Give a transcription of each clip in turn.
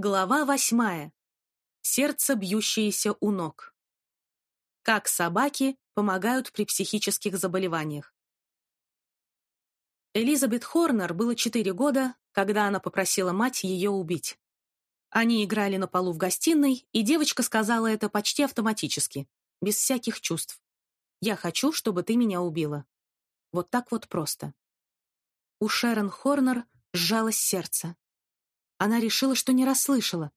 Глава восьмая. Сердце, бьющееся у ног. Как собаки помогают при психических заболеваниях. Элизабет Хорнер было четыре года, когда она попросила мать ее убить. Они играли на полу в гостиной, и девочка сказала это почти автоматически, без всяких чувств. «Я хочу, чтобы ты меня убила». Вот так вот просто. У Шерон Хорнер сжалось сердце. Она решила, что не расслышала.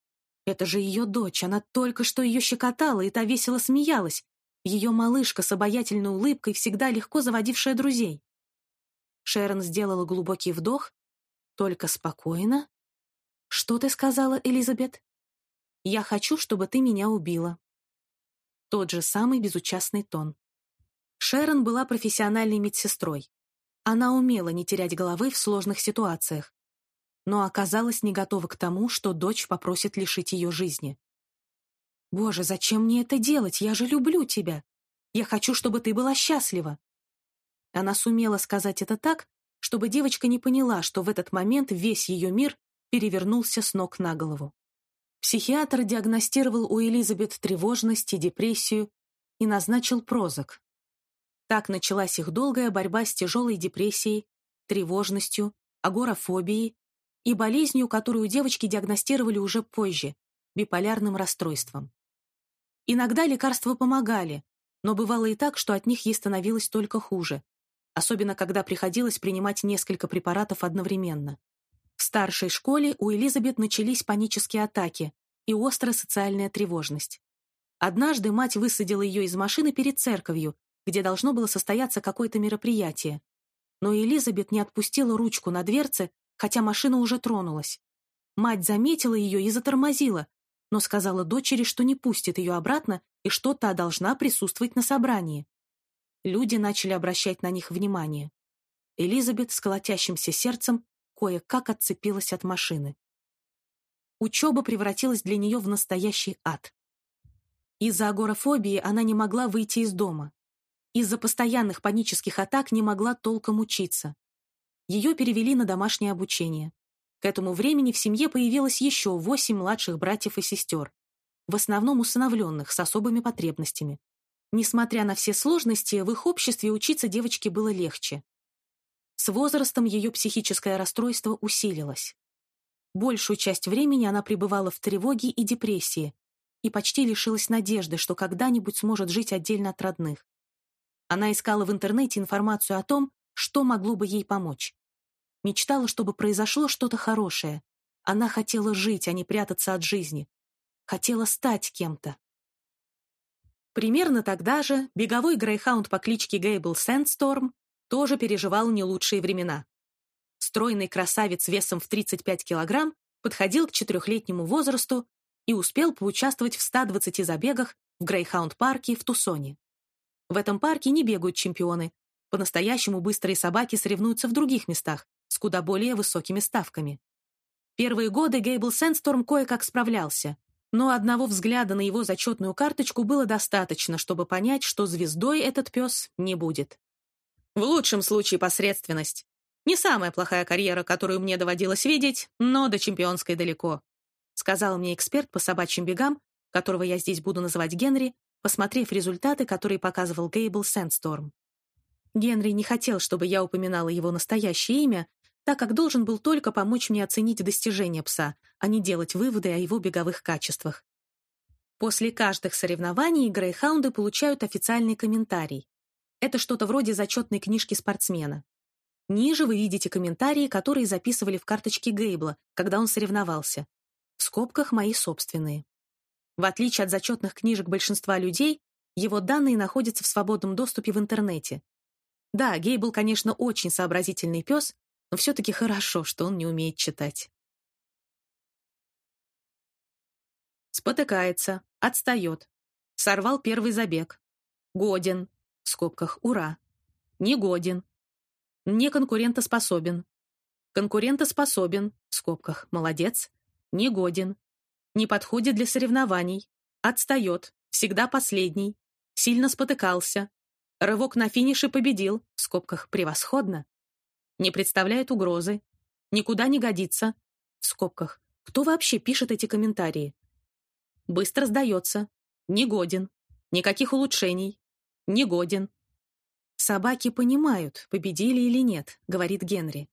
Это же ее дочь, она только что ее щекотала, и та весело смеялась. Ее малышка с обаятельной улыбкой, всегда легко заводившая друзей. Шерон сделала глубокий вдох. Только спокойно. «Что ты сказала, Элизабет?» «Я хочу, чтобы ты меня убила». Тот же самый безучастный тон. Шерон была профессиональной медсестрой. Она умела не терять головы в сложных ситуациях но оказалась не готова к тому, что дочь попросит лишить ее жизни. «Боже, зачем мне это делать? Я же люблю тебя. Я хочу, чтобы ты была счастлива». Она сумела сказать это так, чтобы девочка не поняла, что в этот момент весь ее мир перевернулся с ног на голову. Психиатр диагностировал у Элизабет тревожность и депрессию и назначил прозок. Так началась их долгая борьба с тяжелой депрессией, тревожностью, агорафобией и болезнью, которую девочки диагностировали уже позже – биполярным расстройством. Иногда лекарства помогали, но бывало и так, что от них ей становилось только хуже, особенно когда приходилось принимать несколько препаратов одновременно. В старшей школе у Элизабет начались панические атаки и острая социальная тревожность. Однажды мать высадила ее из машины перед церковью, где должно было состояться какое-то мероприятие. Но Элизабет не отпустила ручку на дверце, хотя машина уже тронулась. Мать заметила ее и затормозила, но сказала дочери, что не пустит ее обратно и что та должна присутствовать на собрании. Люди начали обращать на них внимание. Элизабет с колотящимся сердцем кое-как отцепилась от машины. Учеба превратилась для нее в настоящий ад. Из-за агорафобии она не могла выйти из дома. Из-за постоянных панических атак не могла толком учиться. Ее перевели на домашнее обучение. К этому времени в семье появилось еще восемь младших братьев и сестер, в основном усыновленных, с особыми потребностями. Несмотря на все сложности, в их обществе учиться девочке было легче. С возрастом ее психическое расстройство усилилось. Большую часть времени она пребывала в тревоге и депрессии и почти лишилась надежды, что когда-нибудь сможет жить отдельно от родных. Она искала в интернете информацию о том, что могло бы ей помочь. Мечтала, чтобы произошло что-то хорошее. Она хотела жить, а не прятаться от жизни. Хотела стать кем-то. Примерно тогда же беговой грейхаунд по кличке Гейбл Сэндсторм тоже переживал не лучшие времена. Стройный красавец весом в 35 килограмм подходил к четырехлетнему возрасту и успел поучаствовать в 120 забегах в Грейхаунд-парке в Тусоне. В этом парке не бегают чемпионы. По-настоящему быстрые собаки соревнуются в других местах, с куда более высокими ставками. Первые годы Гейбл Сэндсторм кое-как справлялся, но одного взгляда на его зачетную карточку было достаточно, чтобы понять, что звездой этот пес не будет. В лучшем случае посредственность. Не самая плохая карьера, которую мне доводилось видеть, но до чемпионской далеко, сказал мне эксперт по собачьим бегам, которого я здесь буду называть Генри, посмотрев результаты, которые показывал Гейбл Сэндсторм. Генри не хотел, чтобы я упоминала его настоящее имя, так как должен был только помочь мне оценить достижения пса, а не делать выводы о его беговых качествах. После каждых соревнований грейхаунды получают официальный комментарий. Это что-то вроде зачетной книжки спортсмена. Ниже вы видите комментарии, которые записывали в карточке Гейбла, когда он соревновался. В скобках мои собственные. В отличие от зачетных книжек большинства людей, его данные находятся в свободном доступе в интернете. Да, Гейбл, конечно, очень сообразительный пес, но все-таки хорошо, что он не умеет читать. Спотыкается, отстает. Сорвал первый забег. Годен. В скобках «Ура». Негоден. Неконкурентоспособен. Конкурентоспособен. В скобках «Молодец». Негоден. Не подходит для соревнований. Отстает. Всегда последний. Сильно спотыкался. Рывок на финише победил. В скобках «Превосходно» не представляет угрозы, никуда не годится, в скобках, Кто вообще пишет эти комментарии? Быстро сдается. Негоден. Никаких улучшений. Негоден. Собаки понимают, победили или нет, говорит Генри.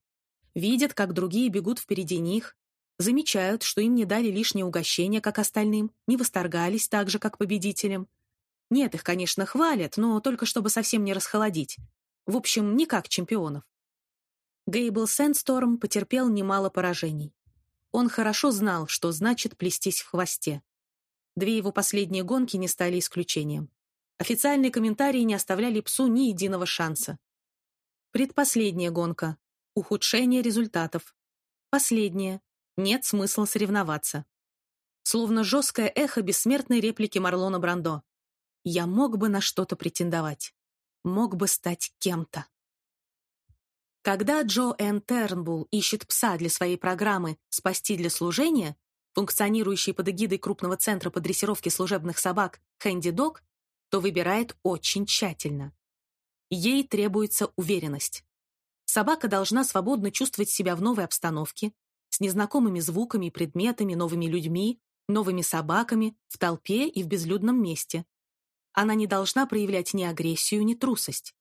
Видят, как другие бегут впереди них, замечают, что им не дали лишнее угощение, как остальным, не восторгались так же, как победителям. Нет, их, конечно, хвалят, но только чтобы совсем не расхолодить. В общем, не как чемпионов. Гейбл Сэндсторм потерпел немало поражений. Он хорошо знал, что значит плестись в хвосте. Две его последние гонки не стали исключением. Официальные комментарии не оставляли псу ни единого шанса. Предпоследняя гонка. Ухудшение результатов. Последняя. Нет смысла соревноваться. Словно жесткое эхо бессмертной реплики Марлона Брандо. Я мог бы на что-то претендовать. Мог бы стать кем-то. Когда Джо Энн Тернбулл ищет пса для своей программы «Спасти для служения», функционирующей под эгидой крупного центра по дрессировке служебных собак «Хэнди Дог», то выбирает очень тщательно. Ей требуется уверенность. Собака должна свободно чувствовать себя в новой обстановке, с незнакомыми звуками и предметами, новыми людьми, новыми собаками, в толпе и в безлюдном месте. Она не должна проявлять ни агрессию, ни трусость.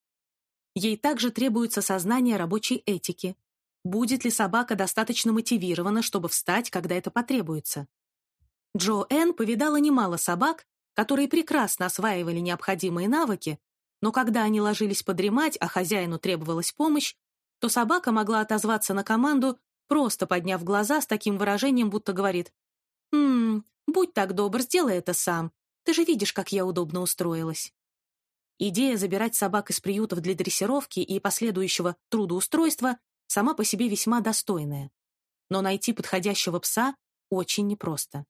Ей также требуется сознание рабочей этики. Будет ли собака достаточно мотивирована, чтобы встать, когда это потребуется? Джо Энн повидала немало собак, которые прекрасно осваивали необходимые навыки, но когда они ложились подремать, а хозяину требовалась помощь, то собака могла отозваться на команду просто подняв глаза с таким выражением, будто говорит «Хм, будь так добр, сделай это сам. Ты же видишь, как я удобно устроилась». Идея забирать собак из приютов для дрессировки и последующего трудоустройства сама по себе весьма достойная. Но найти подходящего пса очень непросто.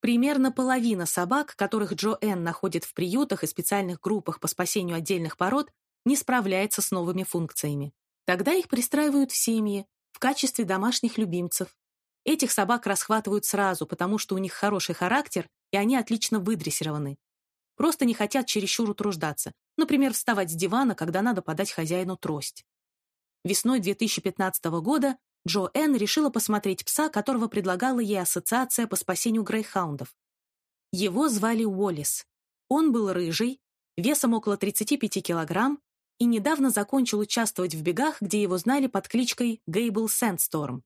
Примерно половина собак, которых Джо Энн находит в приютах и специальных группах по спасению отдельных пород, не справляется с новыми функциями. Тогда их пристраивают в семьи, в качестве домашних любимцев. Этих собак расхватывают сразу, потому что у них хороший характер, и они отлично выдрессированы. Просто не хотят чересчур утруждаться, например, вставать с дивана, когда надо подать хозяину трость. Весной 2015 года Джо Энн решила посмотреть пса, которого предлагала ей Ассоциация по спасению грейхаундов. Его звали Уоллес. Он был рыжий, весом около 35 килограмм и недавно закончил участвовать в бегах, где его знали под кличкой Гейбл Сэндсторм.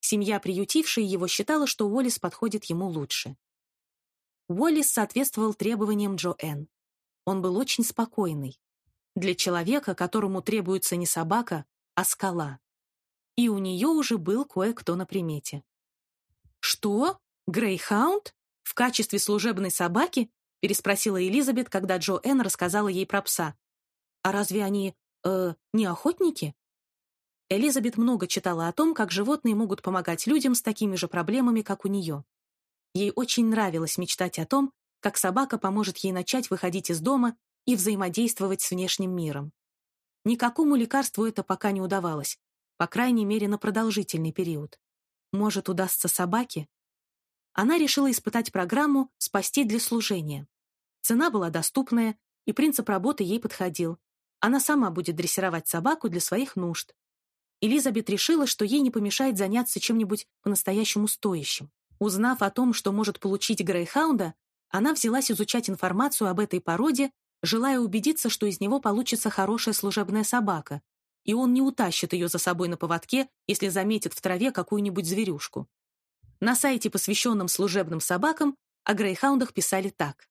Семья, приютившая его, считала, что Уоллес подходит ему лучше. Уоллес соответствовал требованиям Джо Энн. Он был очень спокойный. Для человека, которому требуется не собака, а скала. И у нее уже был кое-кто на примете. «Что? Грейхаунд? В качестве служебной собаки?» переспросила Элизабет, когда Джо Энн рассказала ей про пса. А разве они, э, не охотники? Элизабет много читала о том, как животные могут помогать людям с такими же проблемами, как у нее. Ей очень нравилось мечтать о том, как собака поможет ей начать выходить из дома и взаимодействовать с внешним миром. Никакому лекарству это пока не удавалось, по крайней мере, на продолжительный период. Может, удастся собаке? Она решила испытать программу «Спасти для служения». Цена была доступная, и принцип работы ей подходил. Она сама будет дрессировать собаку для своих нужд. Элизабет решила, что ей не помешает заняться чем-нибудь по-настоящему стоящим. Узнав о том, что может получить Грейхаунда, она взялась изучать информацию об этой породе, желая убедиться, что из него получится хорошая служебная собака, и он не утащит ее за собой на поводке, если заметит в траве какую-нибудь зверюшку. На сайте, посвященном служебным собакам, о грейхаундах писали так.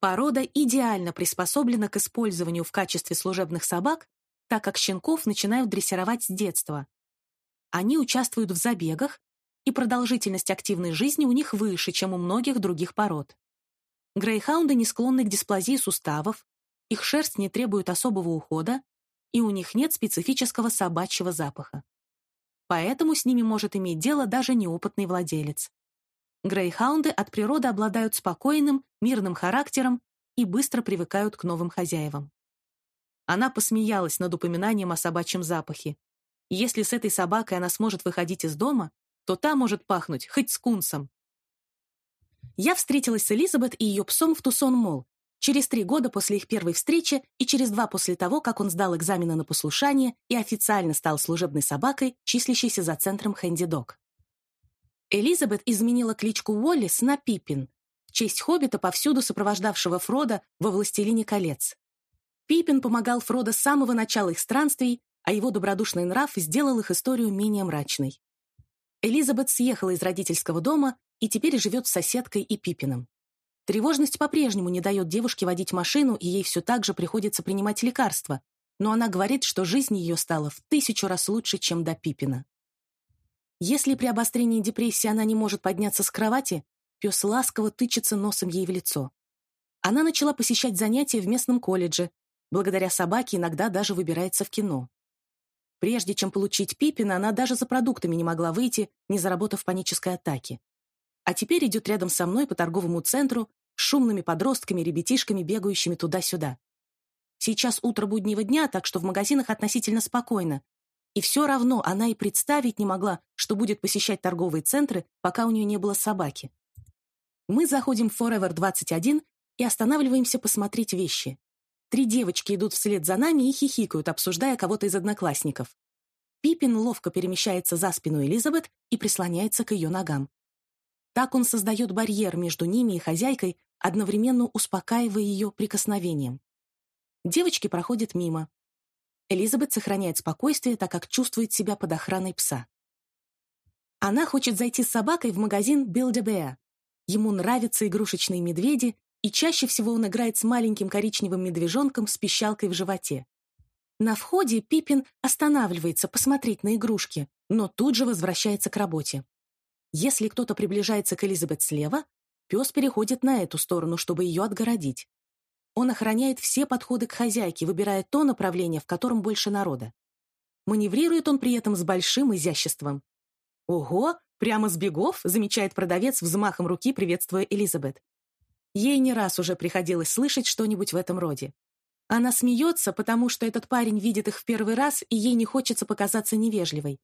Порода идеально приспособлена к использованию в качестве служебных собак, так как щенков начинают дрессировать с детства. Они участвуют в забегах, и продолжительность активной жизни у них выше, чем у многих других пород. Грейхаунды не склонны к дисплазии суставов, их шерсть не требует особого ухода, и у них нет специфического собачьего запаха. Поэтому с ними может иметь дело даже неопытный владелец. Грейхаунды от природы обладают спокойным, мирным характером и быстро привыкают к новым хозяевам. Она посмеялась над упоминанием о собачьем запахе. Если с этой собакой она сможет выходить из дома, то та может пахнуть хоть скунсом. Я встретилась с Элизабет и ее псом в Тусон-Молл, через три года после их первой встречи и через два после того, как он сдал экзамены на послушание и официально стал служебной собакой, числящейся за центром Хэнди Дог. Элизабет изменила кличку Уоллис на Пиппин, в честь хоббита, повсюду сопровождавшего Фрода во «Властелине колец». Пиппин помогал Фродо с самого начала их странствий, а его добродушный нрав сделал их историю менее мрачной. Элизабет съехала из родительского дома и теперь живет с соседкой и Пиппином. Тревожность по-прежнему не дает девушке водить машину, и ей все так же приходится принимать лекарства, но она говорит, что жизнь ее стала в тысячу раз лучше, чем до Пиппина. Если при обострении депрессии она не может подняться с кровати, пес ласково тычется носом ей в лицо. Она начала посещать занятия в местном колледже, благодаря собаке иногда даже выбирается в кино. Прежде чем получить Пиппина, она даже за продуктами не могла выйти, не заработав панической атаки. А теперь идет рядом со мной по торговому центру с шумными подростками, ребятишками, бегающими туда-сюда. Сейчас утро буднего дня, так что в магазинах относительно спокойно. И все равно она и представить не могла, что будет посещать торговые центры, пока у нее не было собаки. Мы заходим в Forever 21 и останавливаемся посмотреть вещи. Три девочки идут вслед за нами и хихикают, обсуждая кого-то из одноклассников. Пипин ловко перемещается за спину Элизабет и прислоняется к ее ногам. Так он создает барьер между ними и хозяйкой, одновременно успокаивая ее прикосновением. Девочки проходят мимо. Элизабет сохраняет спокойствие, так как чувствует себя под охраной пса. Она хочет зайти с собакой в магазин Build-A-Bear. Ему нравятся игрушечные медведи, и чаще всего он играет с маленьким коричневым медвежонком с пищалкой в животе. На входе Пиппин останавливается посмотреть на игрушки, но тут же возвращается к работе. Если кто-то приближается к Элизабет слева, пес переходит на эту сторону, чтобы ее отгородить. Он охраняет все подходы к хозяйке, выбирая то направление, в котором больше народа. Маневрирует он при этом с большим изяществом. «Ого, прямо с бегов!» — замечает продавец взмахом руки, приветствуя Элизабет. Ей не раз уже приходилось слышать что-нибудь в этом роде. Она смеется, потому что этот парень видит их в первый раз, и ей не хочется показаться невежливой.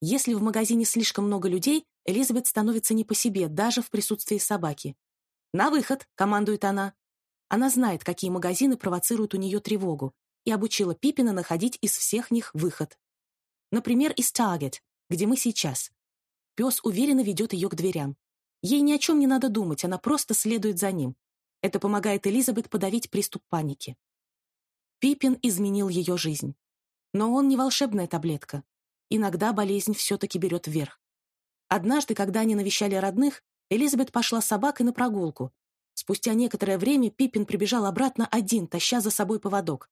Если в магазине слишком много людей, Элизабет становится не по себе, даже в присутствии собаки. «На выход!» — командует она. Она знает, какие магазины провоцируют у нее тревогу, и обучила Пиппина находить из всех них выход. Например, из Target, где мы сейчас. Пес уверенно ведет ее к дверям. Ей ни о чем не надо думать, она просто следует за ним. Это помогает Элизабет подавить приступ паники. Пиппин изменил ее жизнь. Но он не волшебная таблетка. Иногда болезнь все-таки берет вверх. Однажды, когда они навещали родных, Элизабет пошла с собакой на прогулку. Спустя некоторое время Пиппин прибежал обратно один, таща за собой поводок.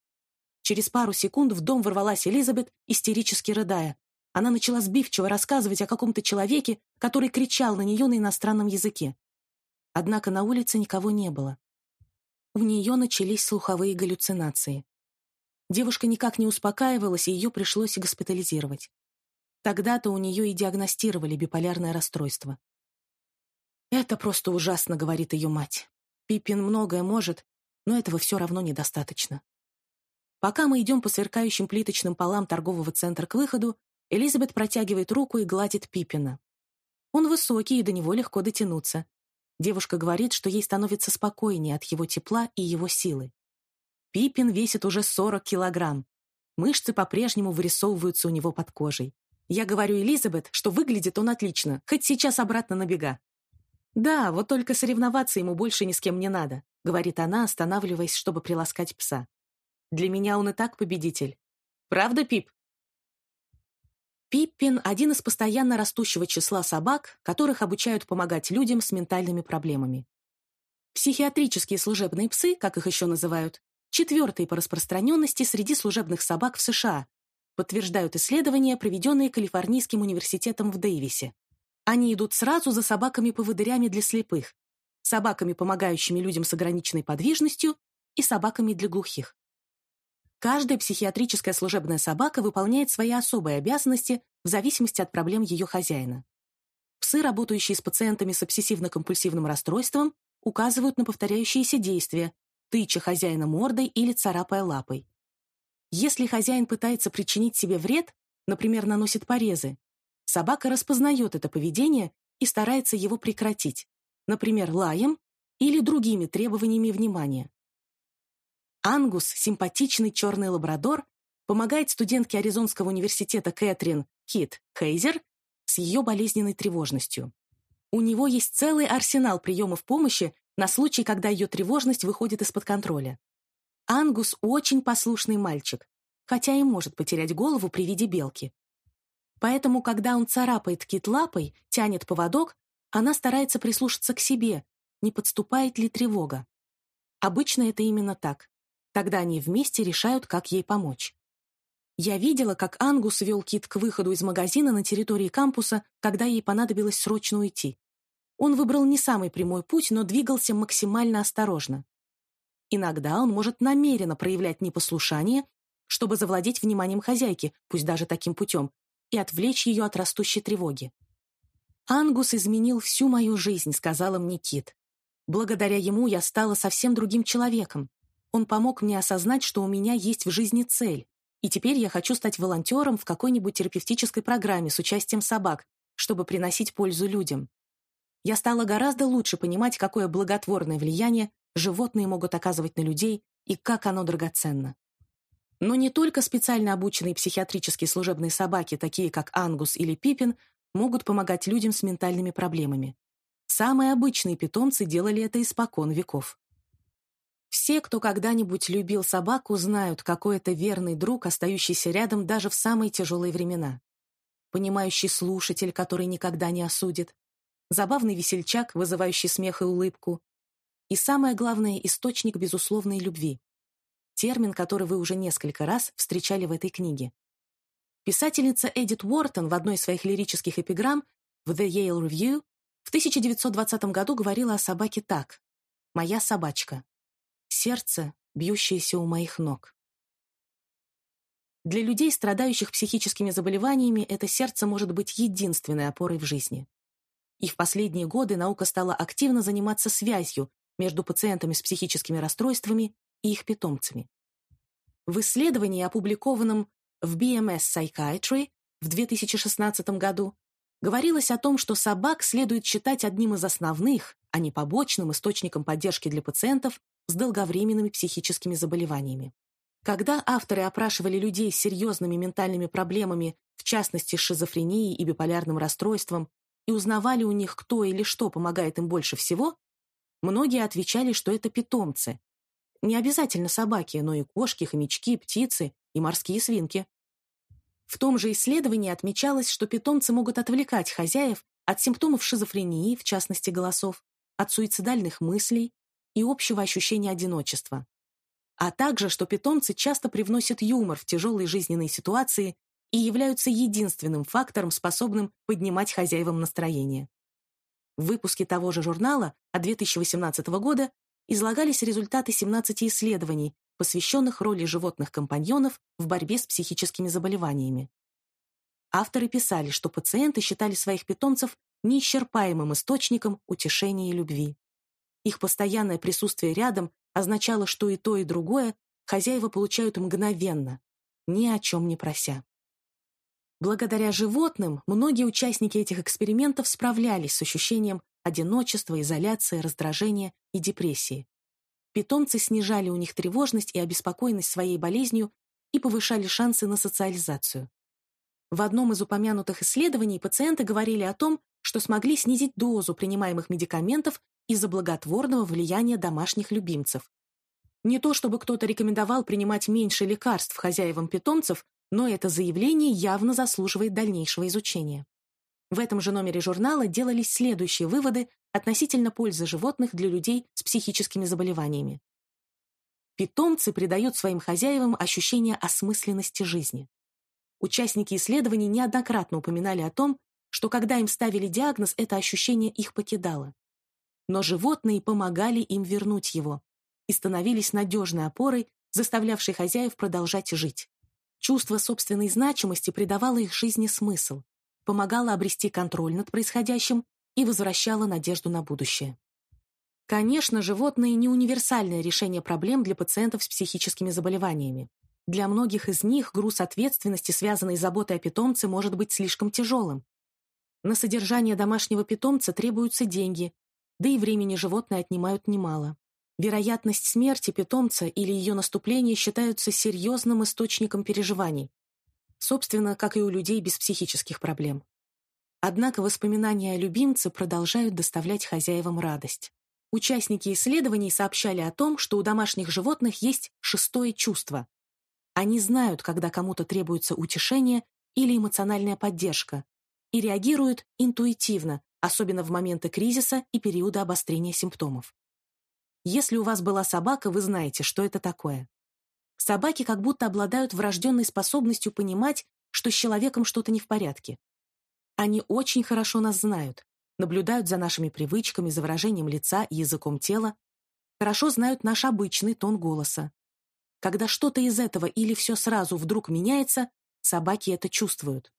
Через пару секунд в дом ворвалась Элизабет, истерически рыдая. Она начала сбивчиво рассказывать о каком-то человеке, который кричал на нее на иностранном языке. Однако на улице никого не было. У нее начались слуховые галлюцинации. Девушка никак не успокаивалась, и ее пришлось госпитализировать. Тогда-то у нее и диагностировали биполярное расстройство. «Это просто ужасно», — говорит ее мать. Пиппин многое может, но этого все равно недостаточно. Пока мы идем по сверкающим плиточным полам торгового центра к выходу, Элизабет протягивает руку и гладит Пиппина. Он высокий, и до него легко дотянуться. Девушка говорит, что ей становится спокойнее от его тепла и его силы. Пиппин весит уже 40 килограмм. Мышцы по-прежнему вырисовываются у него под кожей. Я говорю Элизабет, что выглядит он отлично, хоть сейчас обратно на бега. «Да, вот только соревноваться ему больше ни с кем не надо», — говорит она, останавливаясь, чтобы приласкать пса. «Для меня он и так победитель. Правда, Пип?» Пиппин – один из постоянно растущего числа собак, которых обучают помогать людям с ментальными проблемами. Психиатрические служебные псы, как их еще называют, четвертые по распространенности среди служебных собак в США, подтверждают исследования, проведенные Калифорнийским университетом в Дэвисе. Они идут сразу за собаками-поводырями для слепых, собаками, помогающими людям с ограниченной подвижностью, и собаками для глухих. Каждая психиатрическая служебная собака выполняет свои особые обязанности в зависимости от проблем ее хозяина. Псы, работающие с пациентами с обсессивно-компульсивным расстройством, указывают на повторяющиеся действия, тыча хозяина мордой или царапая лапой. Если хозяин пытается причинить себе вред, например, наносит порезы, собака распознает это поведение и старается его прекратить, например, лаем или другими требованиями внимания. Ангус, симпатичный черный лабрадор, помогает студентке Аризонского университета Кэтрин Кит Хейзер с ее болезненной тревожностью. У него есть целый арсенал приемов помощи на случай, когда ее тревожность выходит из-под контроля. Ангус очень послушный мальчик, хотя и может потерять голову при виде белки. Поэтому, когда он царапает кит лапой, тянет поводок, она старается прислушаться к себе, не подступает ли тревога. Обычно это именно так. Тогда они вместе решают, как ей помочь. Я видела, как Ангус вел Кит к выходу из магазина на территории кампуса, когда ей понадобилось срочно уйти. Он выбрал не самый прямой путь, но двигался максимально осторожно. Иногда он может намеренно проявлять непослушание, чтобы завладеть вниманием хозяйки, пусть даже таким путем, и отвлечь ее от растущей тревоги. «Ангус изменил всю мою жизнь», — сказала мне Кит. «Благодаря ему я стала совсем другим человеком. Он помог мне осознать, что у меня есть в жизни цель, и теперь я хочу стать волонтером в какой-нибудь терапевтической программе с участием собак, чтобы приносить пользу людям. Я стала гораздо лучше понимать, какое благотворное влияние животные могут оказывать на людей и как оно драгоценно. Но не только специально обученные психиатрические служебные собаки, такие как Ангус или Пипин, могут помогать людям с ментальными проблемами. Самые обычные питомцы делали это испокон веков. Все, кто когда-нибудь любил собаку, знают, какой это верный друг, остающийся рядом даже в самые тяжелые времена. Понимающий слушатель, который никогда не осудит. Забавный весельчак, вызывающий смех и улыбку. И самое главное, источник безусловной любви. Термин, который вы уже несколько раз встречали в этой книге. Писательница Эдит Уортон в одной из своих лирических эпиграмм в The Yale Review в 1920 году говорила о собаке так «Моя собачка сердце, бьющееся у моих ног. Для людей, страдающих психическими заболеваниями, это сердце может быть единственной опорой в жизни. И в последние годы наука стала активно заниматься связью между пациентами с психическими расстройствами и их питомцами. В исследовании, опубликованном в BMS Psychiatry в 2016 году, говорилось о том, что собак следует считать одним из основных, а не побочным источником поддержки для пациентов с долговременными психическими заболеваниями. Когда авторы опрашивали людей с серьезными ментальными проблемами, в частности с шизофренией и биполярным расстройством, и узнавали у них, кто или что помогает им больше всего, многие отвечали, что это питомцы. Не обязательно собаки, но и кошки, хомячки, птицы и морские свинки. В том же исследовании отмечалось, что питомцы могут отвлекать хозяев от симптомов шизофрении, в частности голосов, от суицидальных мыслей, и общего ощущения одиночества. А также, что питомцы часто привносят юмор в тяжелые жизненные ситуации и являются единственным фактором, способным поднимать хозяевам настроение. В выпуске того же журнала от 2018 года излагались результаты 17 исследований, посвященных роли животных-компаньонов в борьбе с психическими заболеваниями. Авторы писали, что пациенты считали своих питомцев неисчерпаемым источником утешения и любви. Их постоянное присутствие рядом означало, что и то, и другое хозяева получают мгновенно, ни о чем не прося. Благодаря животным многие участники этих экспериментов справлялись с ощущением одиночества, изоляции, раздражения и депрессии. Питомцы снижали у них тревожность и обеспокоенность своей болезнью и повышали шансы на социализацию. В одном из упомянутых исследований пациенты говорили о том, что смогли снизить дозу принимаемых медикаментов из-за благотворного влияния домашних любимцев. Не то чтобы кто-то рекомендовал принимать меньше лекарств хозяевам питомцев, но это заявление явно заслуживает дальнейшего изучения. В этом же номере журнала делались следующие выводы относительно пользы животных для людей с психическими заболеваниями. Питомцы придают своим хозяевам ощущение осмысленности жизни. Участники исследований неоднократно упоминали о том, что когда им ставили диагноз, это ощущение их покидало но животные помогали им вернуть его и становились надежной опорой, заставлявшей хозяев продолжать жить. Чувство собственной значимости придавало их жизни смысл, помогало обрести контроль над происходящим и возвращало надежду на будущее. Конечно, животные не универсальное решение проблем для пациентов с психическими заболеваниями. Для многих из них груз ответственности, связанный с заботой о питомце, может быть слишком тяжелым. На содержание домашнего питомца требуются деньги, да и времени животные отнимают немало. Вероятность смерти питомца или ее наступления считаются серьезным источником переживаний. Собственно, как и у людей без психических проблем. Однако воспоминания о любимце продолжают доставлять хозяевам радость. Участники исследований сообщали о том, что у домашних животных есть шестое чувство. Они знают, когда кому-то требуется утешение или эмоциональная поддержка, и реагируют интуитивно, особенно в моменты кризиса и периода обострения симптомов. Если у вас была собака, вы знаете, что это такое. Собаки как будто обладают врожденной способностью понимать, что с человеком что-то не в порядке. Они очень хорошо нас знают, наблюдают за нашими привычками, за выражением лица и языком тела, хорошо знают наш обычный тон голоса. Когда что-то из этого или все сразу вдруг меняется, собаки это чувствуют.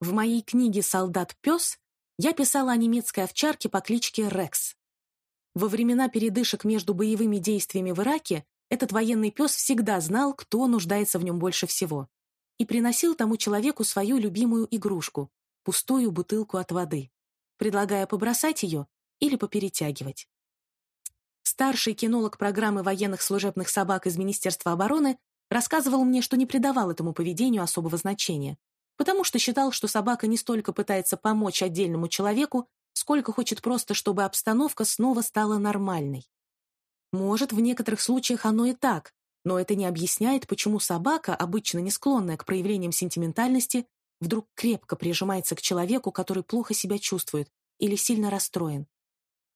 В моей книге «Солдат-пес» я писала о немецкой овчарке по кличке Рекс. Во времена передышек между боевыми действиями в Ираке этот военный пес всегда знал, кто нуждается в нем больше всего, и приносил тому человеку свою любимую игрушку — пустую бутылку от воды, предлагая побросать ее или поперетягивать. Старший кинолог программы военных служебных собак из Министерства обороны рассказывал мне, что не придавал этому поведению особого значения, потому что считал, что собака не столько пытается помочь отдельному человеку, сколько хочет просто, чтобы обстановка снова стала нормальной. Может, в некоторых случаях оно и так, но это не объясняет, почему собака, обычно не склонная к проявлениям сентиментальности, вдруг крепко прижимается к человеку, который плохо себя чувствует или сильно расстроен.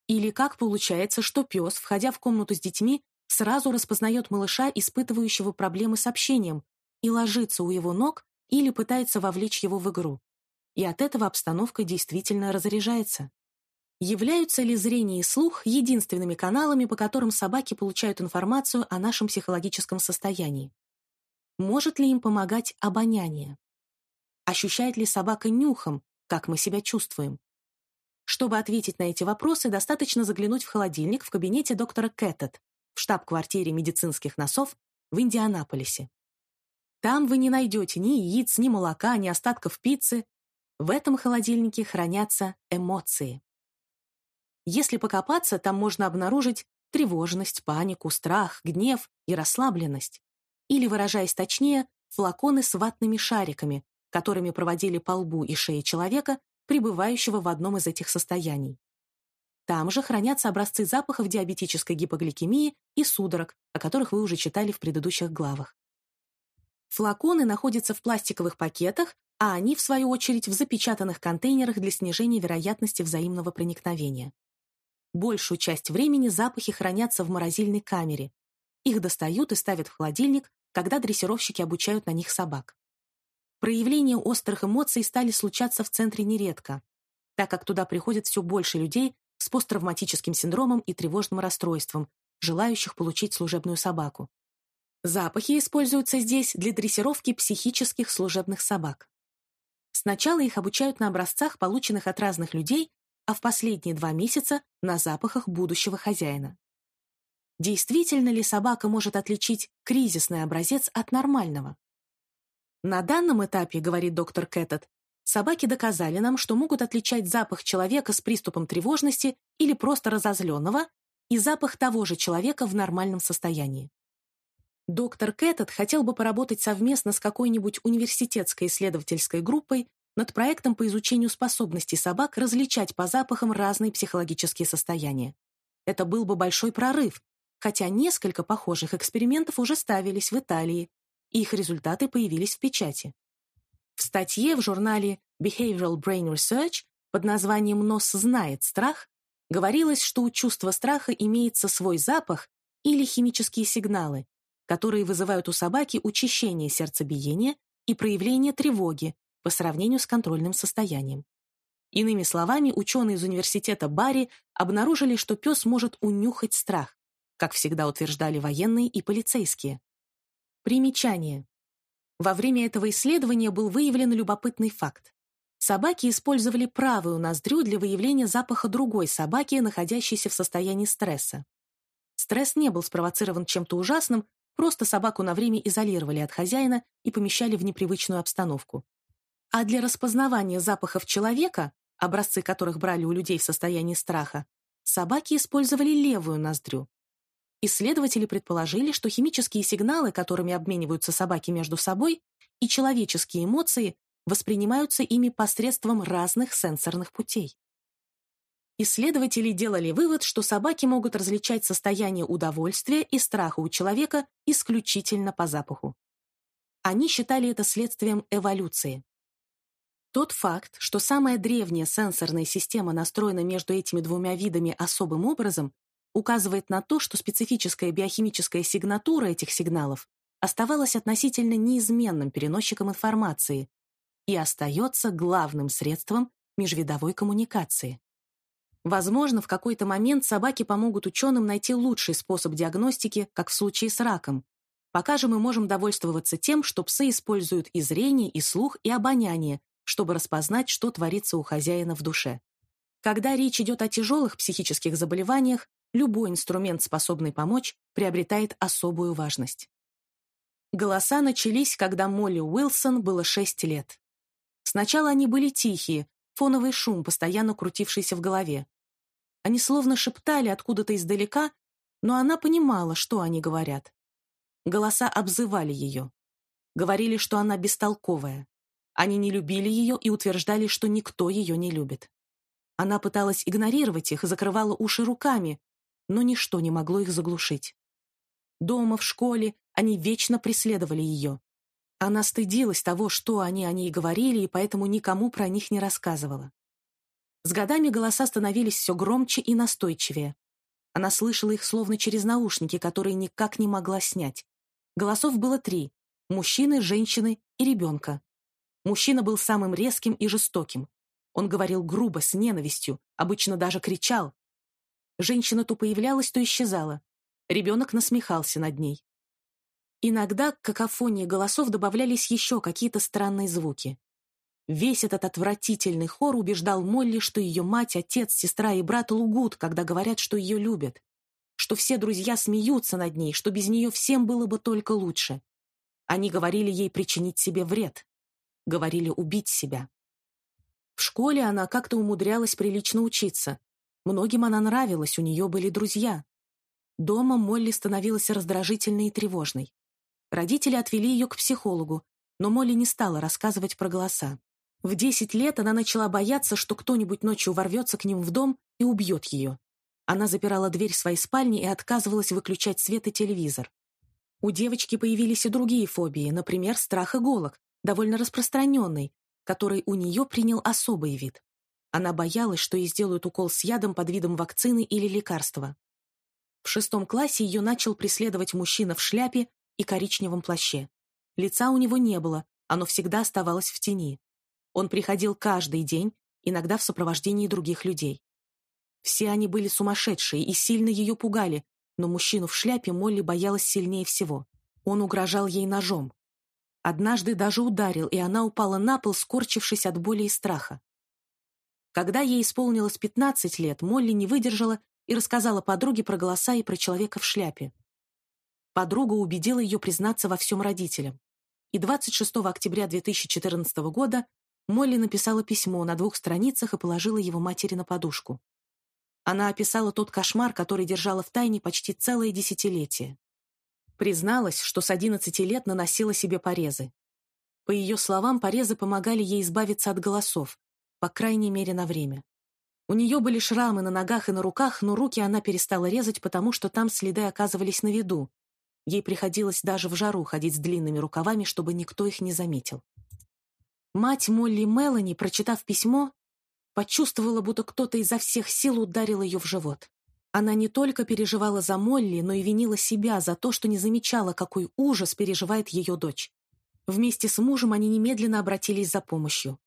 Или как получается, что пес, входя в комнату с детьми, сразу распознает малыша, испытывающего проблемы с общением, и ложится у его ног или пытается вовлечь его в игру. И от этого обстановка действительно разряжается. Являются ли зрение и слух единственными каналами, по которым собаки получают информацию о нашем психологическом состоянии? Может ли им помогать обоняние? Ощущает ли собака нюхом, как мы себя чувствуем? Чтобы ответить на эти вопросы, достаточно заглянуть в холодильник в кабинете доктора Кэттет в штаб-квартире медицинских носов в Индианаполисе. Там вы не найдете ни яиц, ни молока, ни остатков пиццы. В этом холодильнике хранятся эмоции. Если покопаться, там можно обнаружить тревожность, панику, страх, гнев и расслабленность. Или, выражаясь точнее, флаконы с ватными шариками, которыми проводили по лбу и шее человека, пребывающего в одном из этих состояний. Там же хранятся образцы запахов диабетической гипогликемии и судорог, о которых вы уже читали в предыдущих главах. Флаконы находятся в пластиковых пакетах, а они, в свою очередь, в запечатанных контейнерах для снижения вероятности взаимного проникновения. Большую часть времени запахи хранятся в морозильной камере. Их достают и ставят в холодильник, когда дрессировщики обучают на них собак. Проявления острых эмоций стали случаться в центре нередко, так как туда приходит все больше людей с посттравматическим синдромом и тревожным расстройством, желающих получить служебную собаку. Запахи используются здесь для дрессировки психических служебных собак. Сначала их обучают на образцах, полученных от разных людей, а в последние два месяца на запахах будущего хозяина. Действительно ли собака может отличить кризисный образец от нормального? На данном этапе, говорит доктор Кэттет, собаки доказали нам, что могут отличать запах человека с приступом тревожности или просто разозленного и запах того же человека в нормальном состоянии. Доктор Кэттед хотел бы поработать совместно с какой-нибудь университетской исследовательской группой над проектом по изучению способностей собак различать по запахам разные психологические состояния. Это был бы большой прорыв, хотя несколько похожих экспериментов уже ставились в Италии, и их результаты появились в печати. В статье в журнале Behavioral Brain Research под названием «Нос знает страх» говорилось, что у чувства страха имеется свой запах или химические сигналы, которые вызывают у собаки учащение сердцебиения и проявление тревоги по сравнению с контрольным состоянием. Иными словами, ученые из университета Барри обнаружили, что пес может унюхать страх, как всегда утверждали военные и полицейские. Примечание. Во время этого исследования был выявлен любопытный факт. Собаки использовали правую ноздрю для выявления запаха другой собаки, находящейся в состоянии стресса. Стресс не был спровоцирован чем-то ужасным, Просто собаку на время изолировали от хозяина и помещали в непривычную обстановку. А для распознавания запахов человека, образцы которых брали у людей в состоянии страха, собаки использовали левую ноздрю. Исследователи предположили, что химические сигналы, которыми обмениваются собаки между собой, и человеческие эмоции воспринимаются ими посредством разных сенсорных путей. Исследователи делали вывод, что собаки могут различать состояние удовольствия и страха у человека исключительно по запаху. Они считали это следствием эволюции. Тот факт, что самая древняя сенсорная система настроена между этими двумя видами особым образом, указывает на то, что специфическая биохимическая сигнатура этих сигналов оставалась относительно неизменным переносчиком информации и остается главным средством межвидовой коммуникации. Возможно, в какой-то момент собаки помогут ученым найти лучший способ диагностики, как в случае с раком. Пока же мы можем довольствоваться тем, что псы используют и зрение, и слух, и обоняние, чтобы распознать, что творится у хозяина в душе. Когда речь идет о тяжелых психических заболеваниях, любой инструмент, способный помочь, приобретает особую важность. Голоса начались, когда Молли Уилсон было 6 лет. Сначала они были тихие, фоновый шум, постоянно крутившийся в голове. Они словно шептали откуда-то издалека, но она понимала, что они говорят. Голоса обзывали ее. Говорили, что она бестолковая. Они не любили ее и утверждали, что никто ее не любит. Она пыталась игнорировать их и закрывала уши руками, но ничто не могло их заглушить. Дома, в школе они вечно преследовали ее. Она стыдилась того, что они о ней говорили, и поэтому никому про них не рассказывала. С годами голоса становились все громче и настойчивее. Она слышала их словно через наушники, которые никак не могла снять. Голосов было три — мужчины, женщины и ребенка. Мужчина был самым резким и жестоким. Он говорил грубо, с ненавистью, обычно даже кричал. Женщина то появлялась, то исчезала. Ребенок насмехался над ней. Иногда к какофонии голосов добавлялись еще какие-то странные звуки. Весь этот отвратительный хор убеждал Молли, что ее мать, отец, сестра и брат лгут, когда говорят, что ее любят, что все друзья смеются над ней, что без нее всем было бы только лучше. Они говорили ей причинить себе вред говорили убить себя. В школе она как-то умудрялась прилично учиться. Многим она нравилась, у нее были друзья. Дома Молли становилась раздражительной и тревожной. Родители отвели ее к психологу, но Молли не стала рассказывать про голоса. В 10 лет она начала бояться, что кто-нибудь ночью ворвется к ним в дом и убьет ее. Она запирала дверь своей спальни и отказывалась выключать свет и телевизор. У девочки появились и другие фобии, например, страх иголок, довольно распространенный, который у нее принял особый вид. Она боялась, что ей сделают укол с ядом под видом вакцины или лекарства. В шестом классе ее начал преследовать мужчина в шляпе и коричневом плаще. Лица у него не было, оно всегда оставалось в тени. Он приходил каждый день, иногда в сопровождении других людей. Все они были сумасшедшие и сильно ее пугали, но мужчину в шляпе Молли боялась сильнее всего. Он угрожал ей ножом. Однажды даже ударил, и она упала на пол, скорчившись от боли и страха. Когда ей исполнилось 15 лет, Молли не выдержала и рассказала подруге про голоса и про человека в шляпе. Подруга убедила ее признаться во всем родителям. И 26 октября 2014 года Молли написала письмо на двух страницах и положила его матери на подушку. Она описала тот кошмар, который держала в тайне почти целое десятилетие. Призналась, что с 11 лет наносила себе порезы. По ее словам, порезы помогали ей избавиться от голосов, по крайней мере, на время. У нее были шрамы на ногах и на руках, но руки она перестала резать, потому что там следы оказывались на виду. Ей приходилось даже в жару ходить с длинными рукавами, чтобы никто их не заметил. Мать Молли Мелани, прочитав письмо, почувствовала, будто кто-то изо всех сил ударил ее в живот. Она не только переживала за Молли, но и винила себя за то, что не замечала, какой ужас переживает ее дочь. Вместе с мужем они немедленно обратились за помощью.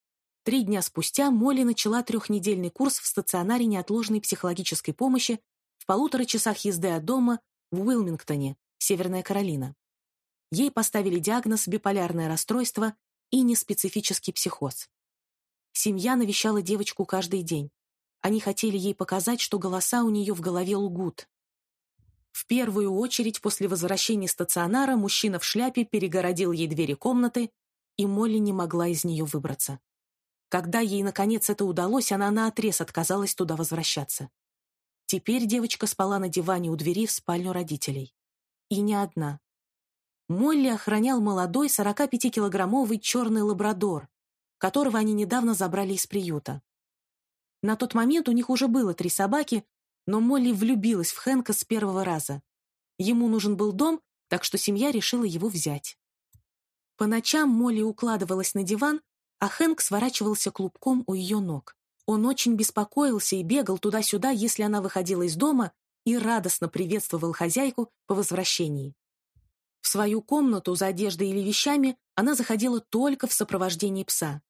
Три дня спустя Молли начала трехнедельный курс в стационаре неотложной психологической помощи в полутора часах езды от дома в Уилмингтоне, Северная Каролина. Ей поставили диагноз биполярное расстройство и неспецифический психоз. Семья навещала девочку каждый день. Они хотели ей показать, что голоса у нее в голове лгут. В первую очередь после возвращения стационара мужчина в шляпе перегородил ей двери комнаты, и Молли не могла из нее выбраться. Когда ей, наконец, это удалось, она наотрез отказалась туда возвращаться. Теперь девочка спала на диване у двери в спальню родителей. И не одна. Молли охранял молодой 45-килограммовый черный лабрадор, которого они недавно забрали из приюта. На тот момент у них уже было три собаки, но Молли влюбилась в Хэнка с первого раза. Ему нужен был дом, так что семья решила его взять. По ночам Молли укладывалась на диван, а Хэнк сворачивался клубком у ее ног. Он очень беспокоился и бегал туда-сюда, если она выходила из дома, и радостно приветствовал хозяйку по возвращении. В свою комнату за одеждой или вещами она заходила только в сопровождении пса.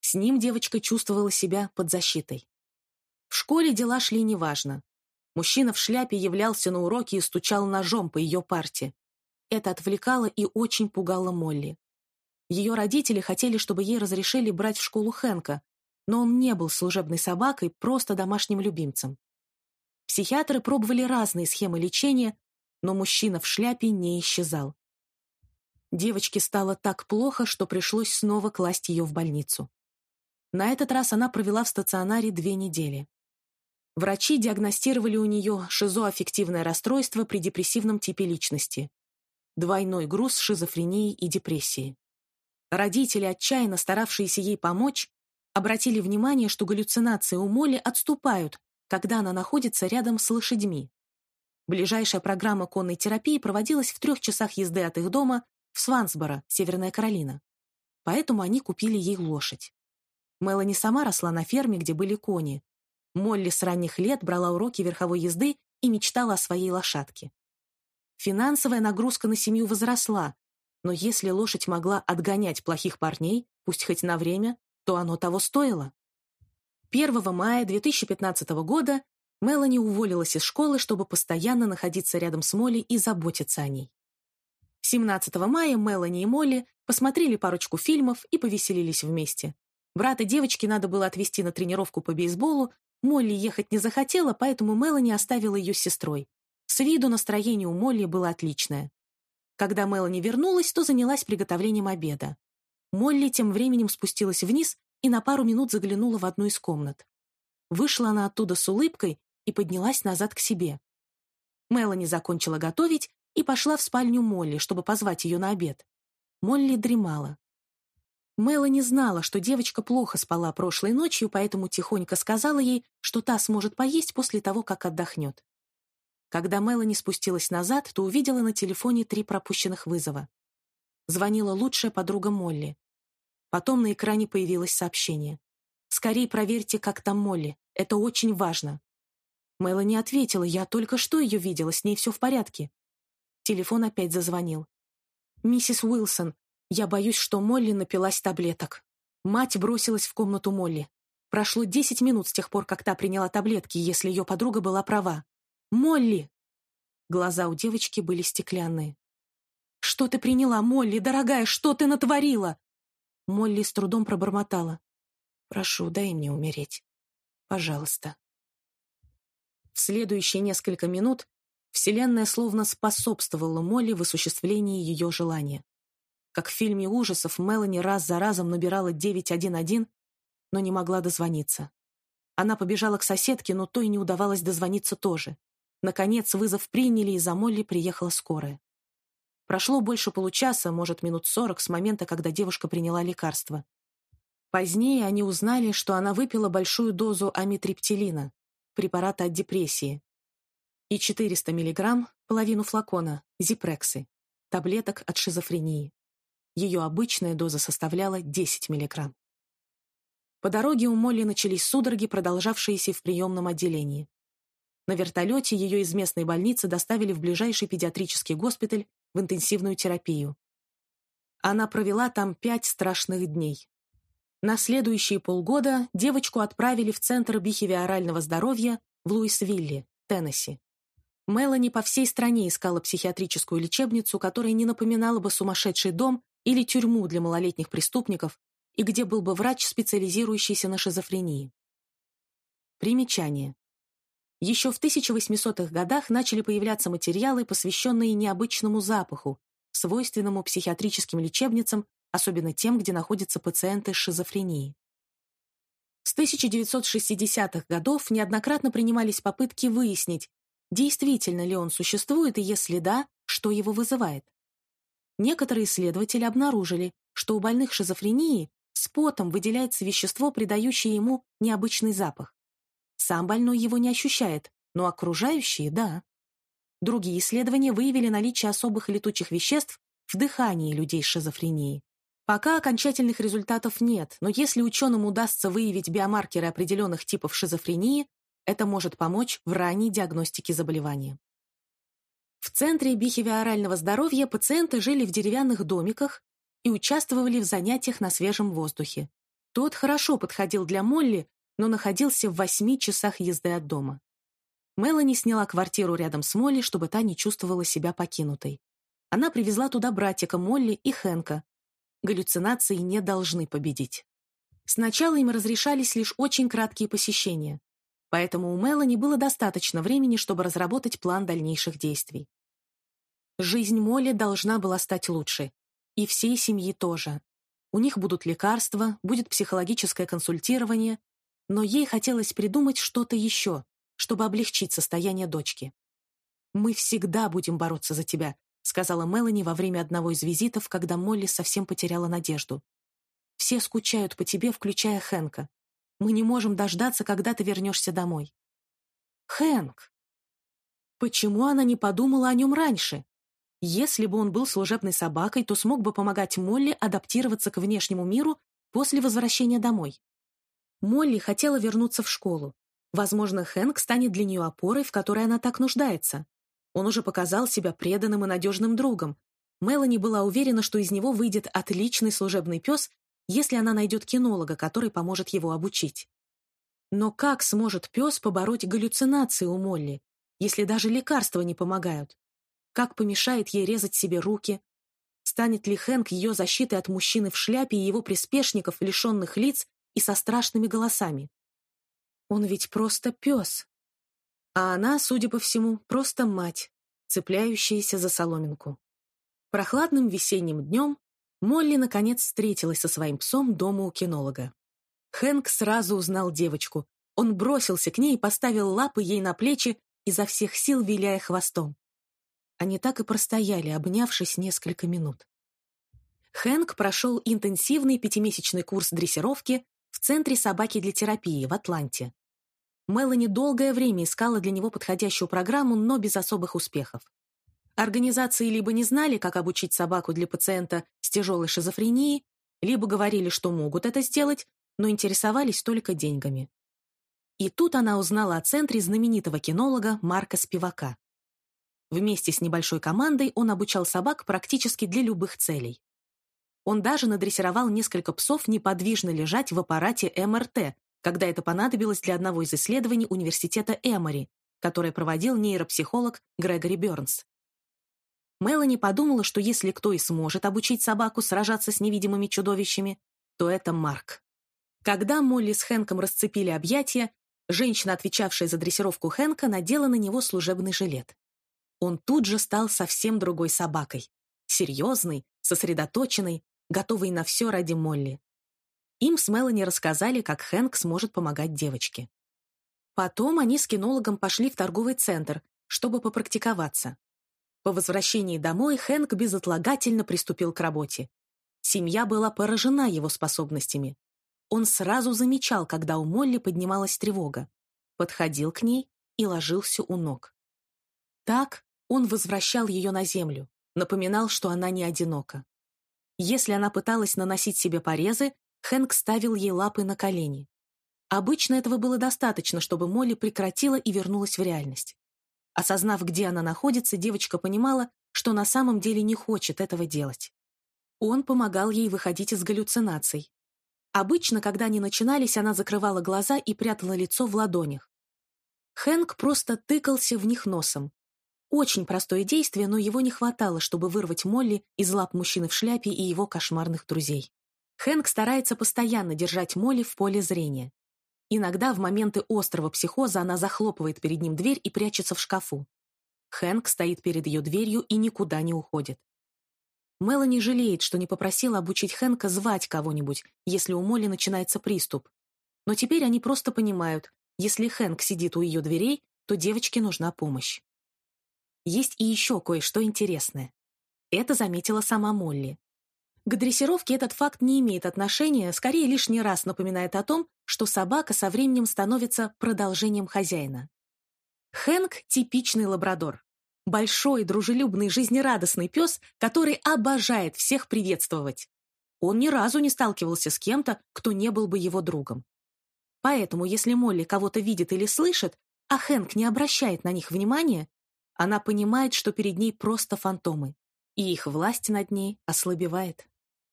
С ним девочка чувствовала себя под защитой. В школе дела шли неважно. Мужчина в шляпе являлся на уроке и стучал ножом по ее парте. Это отвлекало и очень пугало Молли. Ее родители хотели, чтобы ей разрешили брать в школу Хэнка, но он не был служебной собакой, просто домашним любимцем. Психиатры пробовали разные схемы лечения, но мужчина в шляпе не исчезал. Девочке стало так плохо, что пришлось снова класть ее в больницу. На этот раз она провела в стационаре две недели. Врачи диагностировали у нее шизоаффективное расстройство при депрессивном типе личности, двойной груз шизофрении и депрессии. Родители, отчаянно старавшиеся ей помочь, обратили внимание, что галлюцинации у Молли отступают, когда она находится рядом с лошадьми. Ближайшая программа конной терапии проводилась в трех часах езды от их дома Свансборо, Северная Каролина. Поэтому они купили ей лошадь. Мелани сама росла на ферме, где были кони, Молли с ранних лет брала уроки верховой езды и мечтала о своей лошадке. Финансовая нагрузка на семью возросла, но если лошадь могла отгонять плохих парней, пусть хоть на время, то оно того стоило. 1 мая 2015 года Мелани уволилась из школы, чтобы постоянно находиться рядом с Молли и заботиться о ней. 17 мая Мелани и Молли посмотрели парочку фильмов и повеселились вместе. Брата девочки надо было отвезти на тренировку по бейсболу, Молли ехать не захотела, поэтому Мелани оставила ее с сестрой. С виду настроение у Молли было отличное. Когда Мелани вернулась, то занялась приготовлением обеда. Молли тем временем спустилась вниз и на пару минут заглянула в одну из комнат. Вышла она оттуда с улыбкой и поднялась назад к себе. Мелани закончила готовить и пошла в спальню Молли, чтобы позвать ее на обед. Молли дремала. Мелани знала, что девочка плохо спала прошлой ночью, поэтому тихонько сказала ей, что та сможет поесть после того, как отдохнет. Когда Мелани спустилась назад, то увидела на телефоне три пропущенных вызова. Звонила лучшая подруга Молли. Потом на экране появилось сообщение. «Скорей проверьте, как там Молли. Это очень важно». Мелани ответила, «Я только что ее видела, с ней все в порядке». Телефон опять зазвонил. «Миссис Уилсон, я боюсь, что Молли напилась таблеток. Мать бросилась в комнату Молли. Прошло десять минут с тех пор, как та приняла таблетки, если ее подруга была права. «Молли!» Глаза у девочки были стеклянные. «Что ты приняла, Молли, дорогая, что ты натворила?» Молли с трудом пробормотала. «Прошу, дай мне умереть. Пожалуйста». В следующие несколько минут Вселенная словно способствовала Молли в осуществлении ее желания. Как в фильме ужасов, Мелани раз за разом набирала 911, но не могла дозвониться. Она побежала к соседке, но той не удавалось дозвониться тоже. Наконец, вызов приняли, и за Молли приехала скорая. Прошло больше получаса, может, минут сорок с момента, когда девушка приняла лекарство. Позднее они узнали, что она выпила большую дозу амитриптилина, препарата от депрессии, и 400 миллиграмм, половину флакона, зипрексы, таблеток от шизофрении. Ее обычная доза составляла 10 мг. По дороге у Молли начались судороги, продолжавшиеся в приемном отделении. На вертолете ее из местной больницы доставили в ближайший педиатрический госпиталь в интенсивную терапию. Она провела там пять страшных дней. На следующие полгода девочку отправили в Центр бихевиорального здоровья в Луисвилле, Теннесси. Мелани по всей стране искала психиатрическую лечебницу, которая не напоминала бы сумасшедший дом или тюрьму для малолетних преступников, и где был бы врач, специализирующийся на шизофрении. Примечание. Еще в 1800-х годах начали появляться материалы, посвященные необычному запаху, свойственному психиатрическим лечебницам, особенно тем, где находятся пациенты с шизофренией. С 1960-х годов неоднократно принимались попытки выяснить, действительно ли он существует и, если да, что его вызывает. Некоторые исследователи обнаружили, что у больных шизофренией с потом выделяется вещество, придающее ему необычный запах. Сам больной его не ощущает, но окружающие — да. Другие исследования выявили наличие особых летучих веществ в дыхании людей с шизофренией. Пока окончательных результатов нет, но если ученым удастся выявить биомаркеры определенных типов шизофрении, это может помочь в ранней диагностике заболевания. В Центре бихевиорального здоровья пациенты жили в деревянных домиках и участвовали в занятиях на свежем воздухе. Тот хорошо подходил для Молли, но находился в восьми часах езды от дома. Мелани сняла квартиру рядом с Молли, чтобы та не чувствовала себя покинутой. Она привезла туда братика Молли и Хэнка, галлюцинации не должны победить. Сначала им разрешались лишь очень краткие посещения, поэтому у Мелани было достаточно времени, чтобы разработать план дальнейших действий. Жизнь Молли должна была стать лучше, и всей семьи тоже. У них будут лекарства, будет психологическое консультирование, но ей хотелось придумать что-то еще, чтобы облегчить состояние дочки. «Мы всегда будем бороться за тебя», — сказала Мелани во время одного из визитов, когда Молли совсем потеряла надежду. «Все скучают по тебе, включая Хэнка. Мы не можем дождаться, когда ты вернешься домой». «Хэнк!» Почему она не подумала о нем раньше? Если бы он был служебной собакой, то смог бы помогать Молли адаптироваться к внешнему миру после возвращения домой. Молли хотела вернуться в школу. Возможно, Хэнк станет для нее опорой, в которой она так нуждается. Он уже показал себя преданным и надежным другом. Мелани была уверена, что из него выйдет отличный служебный пес, если она найдет кинолога, который поможет его обучить. Но как сможет пес побороть галлюцинации у Молли, если даже лекарства не помогают? Как помешает ей резать себе руки? Станет ли Хэнк ее защитой от мужчины в шляпе и его приспешников, лишенных лиц и со страшными голосами? Он ведь просто пес. А она, судя по всему, просто мать, цепляющаяся за соломинку. Прохладным весенним днем Молли наконец встретилась со своим псом дома у кинолога. Хэнк сразу узнал девочку. Он бросился к ней и поставил лапы ей на плечи, изо всех сил виляя хвостом. Они так и простояли, обнявшись несколько минут. Хэнк прошел интенсивный пятимесячный курс дрессировки в Центре собаки для терапии в Атланте. Мелани долгое время искала для него подходящую программу, но без особых успехов. Организации либо не знали, как обучить собаку для пациента с тяжелой шизофренией, либо говорили, что могут это сделать, но интересовались только деньгами. И тут она узнала о центре знаменитого кинолога Марка Спивака. Вместе с небольшой командой он обучал собак практически для любых целей. Он даже надрессировал несколько псов неподвижно лежать в аппарате МРТ, когда это понадобилось для одного из исследований университета Эмори, которое проводил нейропсихолог Грегори Бёрнс. Мелани подумала, что если кто и сможет обучить собаку сражаться с невидимыми чудовищами, то это Марк. Когда Молли с Хэнком расцепили объятия, женщина, отвечавшая за дрессировку Хэнка, надела на него служебный жилет. Он тут же стал совсем другой собакой. Серьезный, сосредоточенный, готовый на все ради Молли. Им с Мелани рассказали, как Хэнк сможет помогать девочке. Потом они с кинологом пошли в торговый центр, чтобы попрактиковаться. По возвращении домой Хэнк безотлагательно приступил к работе. Семья была поражена его способностями. Он сразу замечал, когда у Молли поднималась тревога, подходил к ней и ложился у ног. Так он возвращал ее на землю, напоминал, что она не одинока. Если она пыталась наносить себе порезы, Хэнк ставил ей лапы на колени. Обычно этого было достаточно, чтобы Молли прекратила и вернулась в реальность. Осознав, где она находится, девочка понимала, что на самом деле не хочет этого делать. Он помогал ей выходить из галлюцинаций. Обычно, когда они начинались, она закрывала глаза и прятала лицо в ладонях. Хэнк просто тыкался в них носом. Очень простое действие, но его не хватало, чтобы вырвать Молли из лап мужчины в шляпе и его кошмарных друзей. Хэнк старается постоянно держать Молли в поле зрения. Иногда в моменты острого психоза она захлопывает перед ним дверь и прячется в шкафу. Хэнк стоит перед ее дверью и никуда не уходит. Мелани жалеет, что не попросила обучить Хэнка звать кого-нибудь, если у Молли начинается приступ. Но теперь они просто понимают, если Хэнк сидит у ее дверей, то девочке нужна помощь. Есть и еще кое-что интересное. Это заметила сама Молли. К дрессировке этот факт не имеет отношения, скорее лишний раз напоминает о том, что собака со временем становится продолжением хозяина. Хэнк – типичный лабрадор. Большой, дружелюбный, жизнерадостный пес, который обожает всех приветствовать. Он ни разу не сталкивался с кем-то, кто не был бы его другом. Поэтому, если Молли кого-то видит или слышит, а Хэнк не обращает на них внимания, она понимает, что перед ней просто фантомы, и их власть над ней ослабевает.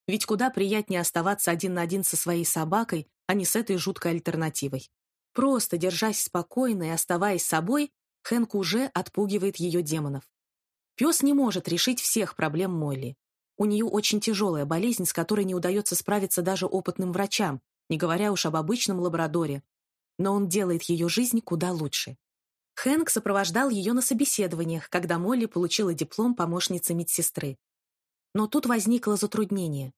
Ведь куда приятнее оставаться один на один со своей собакой, а не с этой жуткой альтернативой. Просто держась спокойно и оставаясь собой, Хэнк уже отпугивает ее демонов. Пес не может решить всех проблем Молли. У нее очень тяжелая болезнь, с которой не удается справиться даже опытным врачам, не говоря уж об обычном лабрадоре. Но он делает ее жизнь куда лучше. Хэнк сопровождал ее на собеседованиях, когда Молли получила диплом помощницы медсестры. Но тут возникло затруднение.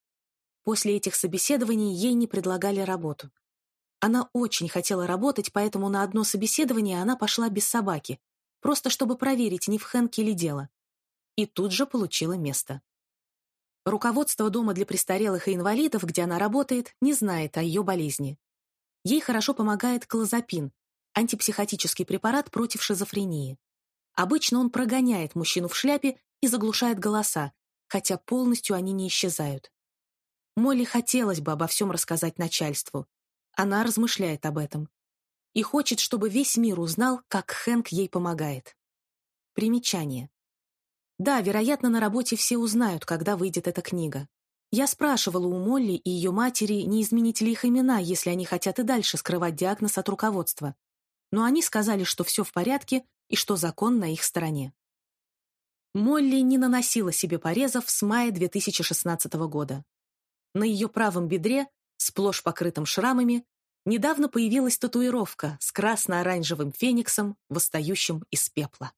После этих собеседований ей не предлагали работу. Она очень хотела работать, поэтому на одно собеседование она пошла без собаки, просто чтобы проверить, не в Хэнке ли дело. И тут же получила место. Руководство дома для престарелых и инвалидов, где она работает, не знает о ее болезни. Ей хорошо помогает клозапин, антипсихотический препарат против шизофрении. Обычно он прогоняет мужчину в шляпе и заглушает голоса, хотя полностью они не исчезают. Молли хотелось бы обо всем рассказать начальству. Она размышляет об этом. И хочет, чтобы весь мир узнал, как Хэнк ей помогает. Примечание. Да, вероятно, на работе все узнают, когда выйдет эта книга. Я спрашивала у Молли и ее матери, не изменить ли их имена, если они хотят и дальше скрывать диагноз от руководства. Но они сказали, что все в порядке и что закон на их стороне. Молли не наносила себе порезов с мая 2016 года. На ее правом бедре, сплошь покрытым шрамами, недавно появилась татуировка с красно-оранжевым фениксом, восстающим из пепла.